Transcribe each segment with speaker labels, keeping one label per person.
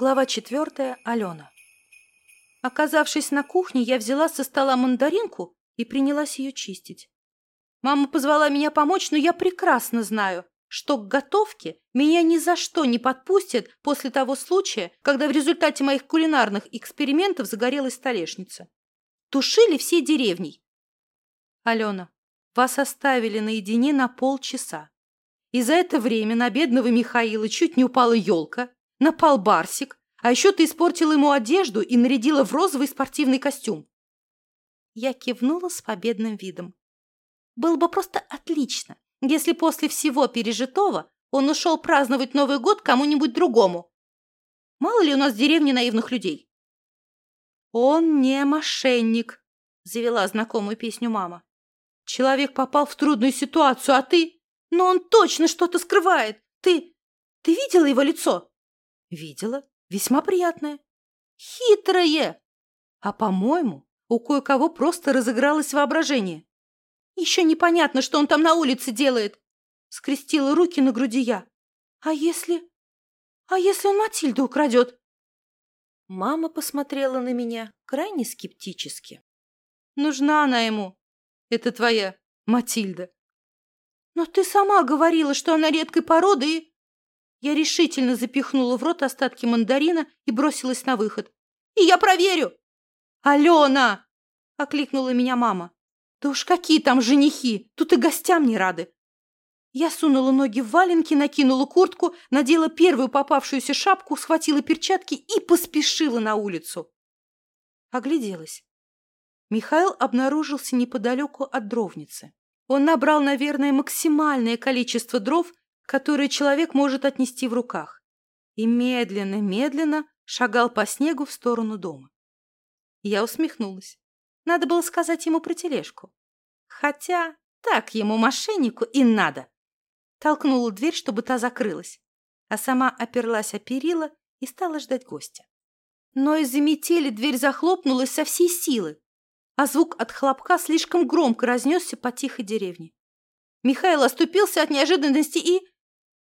Speaker 1: Глава четвертая. Алена. Оказавшись на кухне, я взяла со стола мандаринку и принялась ее чистить. Мама позвала меня помочь, но я прекрасно знаю, что к готовке меня ни за что не подпустят после того случая, когда в результате моих кулинарных экспериментов загорелась столешница. Тушили всей деревней. Алена, вас оставили наедине на полчаса. И за это время на бедного Михаила чуть не упала елка, Напал Барсик, а еще ты испортила ему одежду и нарядила в розовый спортивный костюм. Я кивнула с победным видом. Было бы просто отлично, если после всего пережитого он ушел праздновать Новый год кому-нибудь другому. Мало ли у нас в деревне наивных людей. «Он не мошенник», — завела знакомую песню мама. «Человек попал в трудную ситуацию, а ты...» «Но он точно что-то скрывает! Ты... ты видела его лицо?» Видела. Весьма приятное. Хитрое! А, по-моему, у кое-кого просто разыгралось воображение. Еще непонятно, что он там на улице делает. Скрестила руки на груди я. А если... А если он Матильду украдет? Мама посмотрела на меня крайне скептически. Нужна она ему. Это твоя Матильда. Но ты сама говорила, что она редкой породы и... Я решительно запихнула в рот остатки мандарина и бросилась на выход. «И я проверю!» «Алена!» — окликнула меня мама. «Да уж какие там женихи! Тут и гостям не рады!» Я сунула ноги в валенки, накинула куртку, надела первую попавшуюся шапку, схватила перчатки и поспешила на улицу. Огляделась. Михаил обнаружился неподалеку от дровницы. Он набрал, наверное, максимальное количество дров которые человек может отнести в руках, и медленно-медленно шагал по снегу в сторону дома. Я усмехнулась. Надо было сказать ему про тележку. Хотя так ему, мошеннику, и надо. Толкнула дверь, чтобы та закрылась, а сама оперлась о перила и стала ждать гостя. Но из-за метели дверь захлопнулась со всей силы, а звук от хлопка слишком громко разнесся по тихой деревне. Михаил оступился от неожиданности и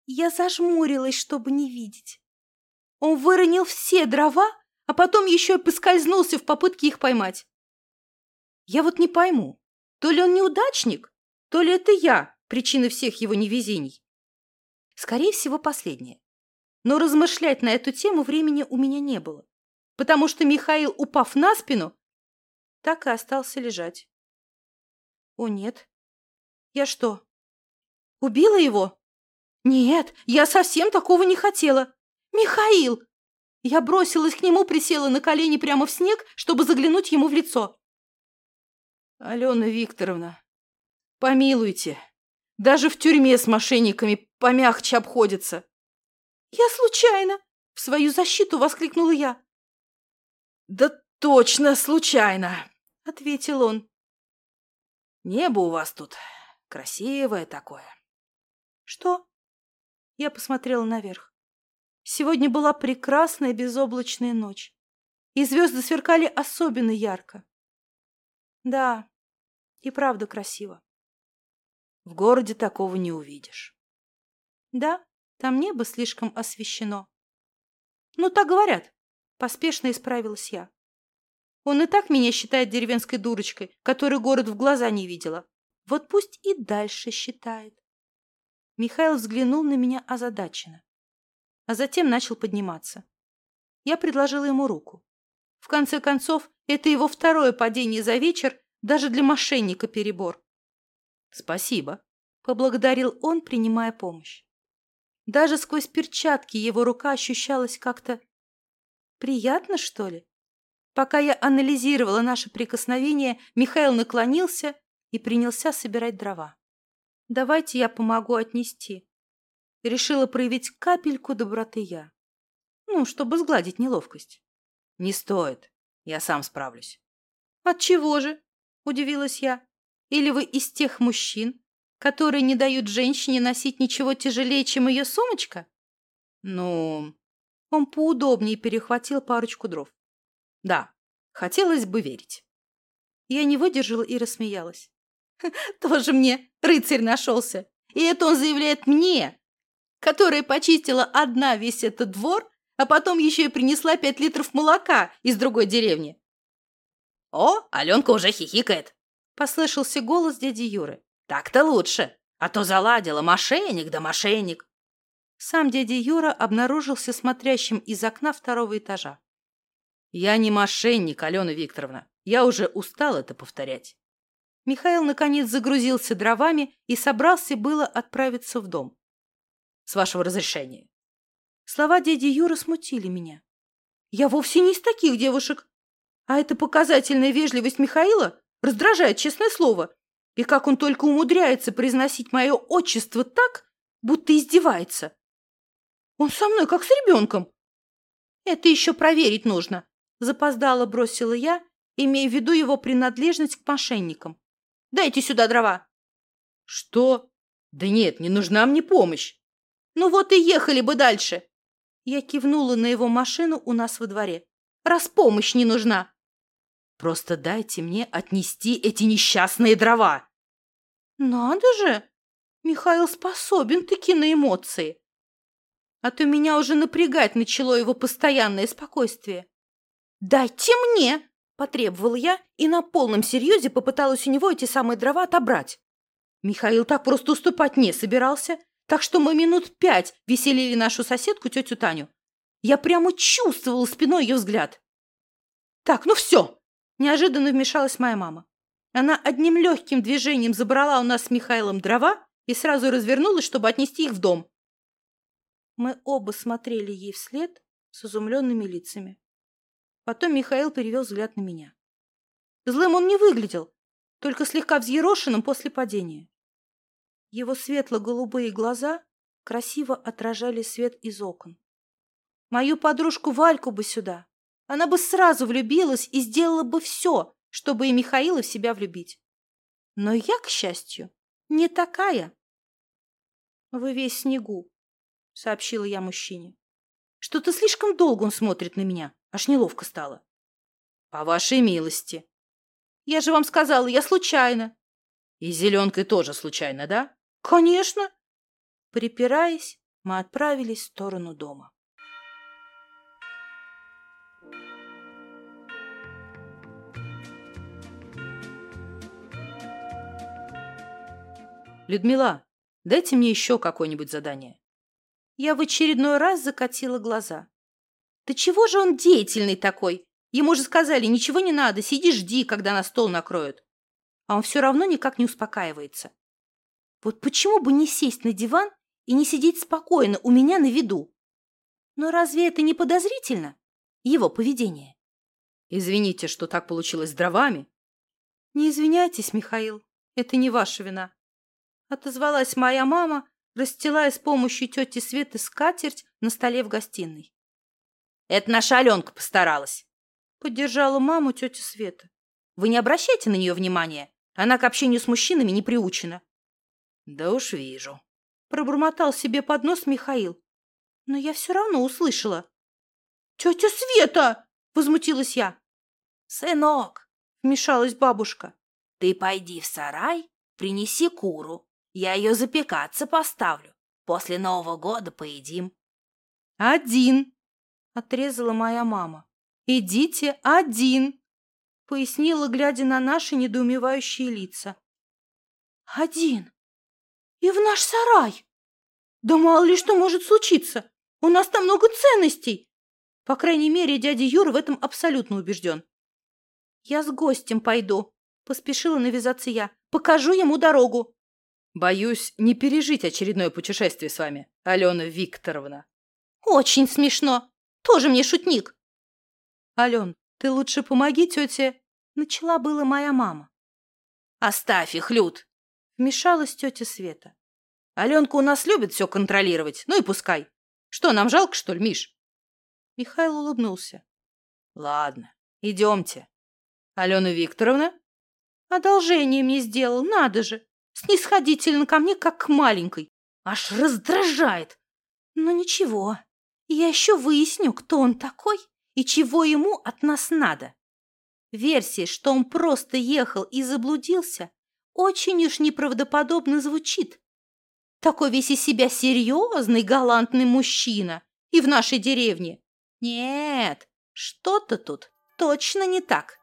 Speaker 1: я зажмурилась, чтобы не видеть. Он выронил все дрова, а потом еще и поскользнулся в попытке их поймать. Я вот не пойму, то ли он неудачник, то ли это я, причина всех его невезений. Скорее всего, последнее. Но размышлять на эту тему времени у меня не было, потому что Михаил, упав на спину, так и остался лежать. О, нет. Я что, убила его? «Нет, я совсем такого не хотела! Михаил!» Я бросилась к нему, присела на колени прямо в снег, чтобы заглянуть ему в лицо. «Алена Викторовна, помилуйте, даже в тюрьме с мошенниками помягче обходится». «Я случайно!» — в свою защиту воскликнула я. «Да точно случайно!» — ответил он. «Небо у вас тут красивое такое». «Что?» Я посмотрела наверх. Сегодня была прекрасная безоблачная ночь, и звезды сверкали особенно ярко. Да, и правда красиво. В городе такого не увидишь. Да, там небо слишком освещено. Ну, так говорят. Поспешно исправилась я. Он и так меня считает деревенской дурочкой, которой город в глаза не видела. Вот пусть и дальше считает. Михаил взглянул на меня озадаченно, а затем начал подниматься. Я предложила ему руку. В конце концов, это его второе падение за вечер, даже для мошенника перебор. «Спасибо», — поблагодарил он, принимая помощь. Даже сквозь перчатки его рука ощущалась как-то... Приятно, что ли? Пока я анализировала наше прикосновение, Михаил наклонился и принялся собирать дрова. Давайте я помогу отнести. Решила проявить капельку доброты я. Ну, чтобы сгладить неловкость. Не стоит. Я сам справлюсь. От чего же? Удивилась я. Или вы из тех мужчин, которые не дают женщине носить ничего тяжелее, чем ее сумочка? Ну, он поудобнее перехватил парочку дров. Да, хотелось бы верить. Я не выдержала и рассмеялась. Тоже мне рыцарь нашелся. И это он заявляет мне, которая почистила одна весь этот двор, а потом еще и принесла пять литров молока из другой деревни.
Speaker 2: «О, Аленка уже хихикает!»
Speaker 1: — послышался голос дяди Юры.
Speaker 2: «Так-то лучше, а то заладила мошенник да мошенник!»
Speaker 1: Сам дядя Юра обнаружился смотрящим из окна второго этажа.
Speaker 2: «Я не мошенник, Алена Викторовна. Я уже устал это повторять».
Speaker 1: Михаил, наконец, загрузился дровами и собрался было отправиться в дом.
Speaker 2: «С вашего разрешения».
Speaker 1: Слова дяди Юры смутили меня. «Я вовсе не из таких девушек. А эта показательная вежливость Михаила раздражает, честное слово. И как он только умудряется произносить мое отчество так, будто издевается. Он со мной как с ребенком. Это еще проверить нужно. Запоздало бросила я, имея в виду его принадлежность к мошенникам. Дайте сюда дрова.
Speaker 2: Что? Да нет, не нужна мне помощь.
Speaker 1: Ну вот и ехали бы дальше. Я кивнула на его машину у нас во дворе. Раз помощь не нужна.
Speaker 2: Просто дайте мне отнести эти несчастные дрова.
Speaker 1: Надо же! Михаил способен таки на эмоции. А то меня уже напрягать начало его постоянное спокойствие. «Дайте мне!» – потребовала я и на полном серьезе попыталась у него эти самые дрова отобрать. Михаил так просто уступать не собирался, так что мы минут пять веселили нашу соседку, тетю Таню. Я прямо чувствовала спиной ее взгляд. «Так, ну все!» – неожиданно вмешалась моя мама. Она одним легким движением забрала у нас с Михаилом дрова и сразу развернулась, чтобы отнести их в дом. Мы оба смотрели ей вслед с изумленными лицами. Потом Михаил перевел взгляд на меня. Злым он не выглядел, только слегка взъерошенным после падения. Его светло-голубые глаза красиво отражали свет из окон. Мою подружку Вальку бы сюда. Она бы сразу влюбилась и сделала бы все, чтобы и Михаила в себя влюбить. Но я, к счастью, не такая. Вы весь снегу, сообщила я мужчине. Что-то слишком долго он смотрит на меня, аж неловко стало.
Speaker 2: По вашей милости.
Speaker 1: Я же вам сказала, я случайно.
Speaker 2: И зеленкой тоже случайно, да?
Speaker 1: Конечно. Припираясь, мы отправились в сторону дома.
Speaker 2: Людмила, дайте мне еще какое-нибудь задание.
Speaker 1: Я в очередной раз закатила глаза. Да чего же он деятельный такой? Ему же сказали, ничего не надо, сиди жди, когда на стол накроют. А он все равно никак не успокаивается. Вот почему бы не сесть на диван и не сидеть спокойно у меня на виду? Но разве это не подозрительно? Его поведение.
Speaker 2: Извините, что так получилось с дровами.
Speaker 1: Не извиняйтесь, Михаил, это не ваша вина. Отозвалась моя мама, расстилая с помощью тети Светы скатерть на столе в гостиной.
Speaker 2: «Это наша Аленка постаралась», —
Speaker 1: поддержала маму тетя Света.
Speaker 2: «Вы не обращайте на нее внимания. Она к общению с мужчинами не приучена». «Да уж вижу», —
Speaker 1: пробормотал себе под нос Михаил. Но я все равно услышала. «Тетя Света!» — возмутилась я.
Speaker 2: «Сынок!»
Speaker 1: — вмешалась бабушка.
Speaker 2: «Ты пойди в сарай, принеси куру, я ее запекаться поставлю. После Нового года поедим.
Speaker 1: Один, отрезала моя мама. Идите один, пояснила, глядя на наши недоумевающие лица. Один. И в наш сарай. Да мало ли что может случиться. У нас там много ценностей. По крайней мере, дядя Юра в этом абсолютно убежден. Я с гостем пойду, поспешила навязаться я. Покажу ему дорогу.
Speaker 2: Боюсь не пережить очередное путешествие с вами, Алена Викторовна.
Speaker 1: Очень смешно. Тоже мне шутник. Ален, ты лучше помоги тете. Начала была моя мама.
Speaker 2: Оставь их, Люд.
Speaker 1: Вмешалась тетя Света.
Speaker 2: Аленка у нас любит все контролировать. Ну и пускай. Что, нам жалко, что ли, Миш?
Speaker 1: Михаил улыбнулся.
Speaker 2: Ладно, идемте. Алена Викторовна?
Speaker 1: Одолжение мне сделал, надо же снисходительно ко мне, как к маленькой. Аж раздражает. Но ничего, я еще выясню, кто он такой и чего ему от нас надо. Версия, что он просто ехал и заблудился, очень уж неправдоподобно звучит. Такой весь из себя серьезный, галантный мужчина и в нашей деревне. Нет, что-то тут точно не так.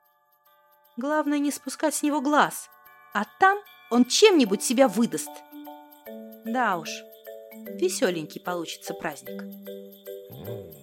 Speaker 1: Главное не спускать с него глаз, а там он чем-нибудь себя выдаст. Да уж, веселенький получится праздник.
Speaker 3: Mm.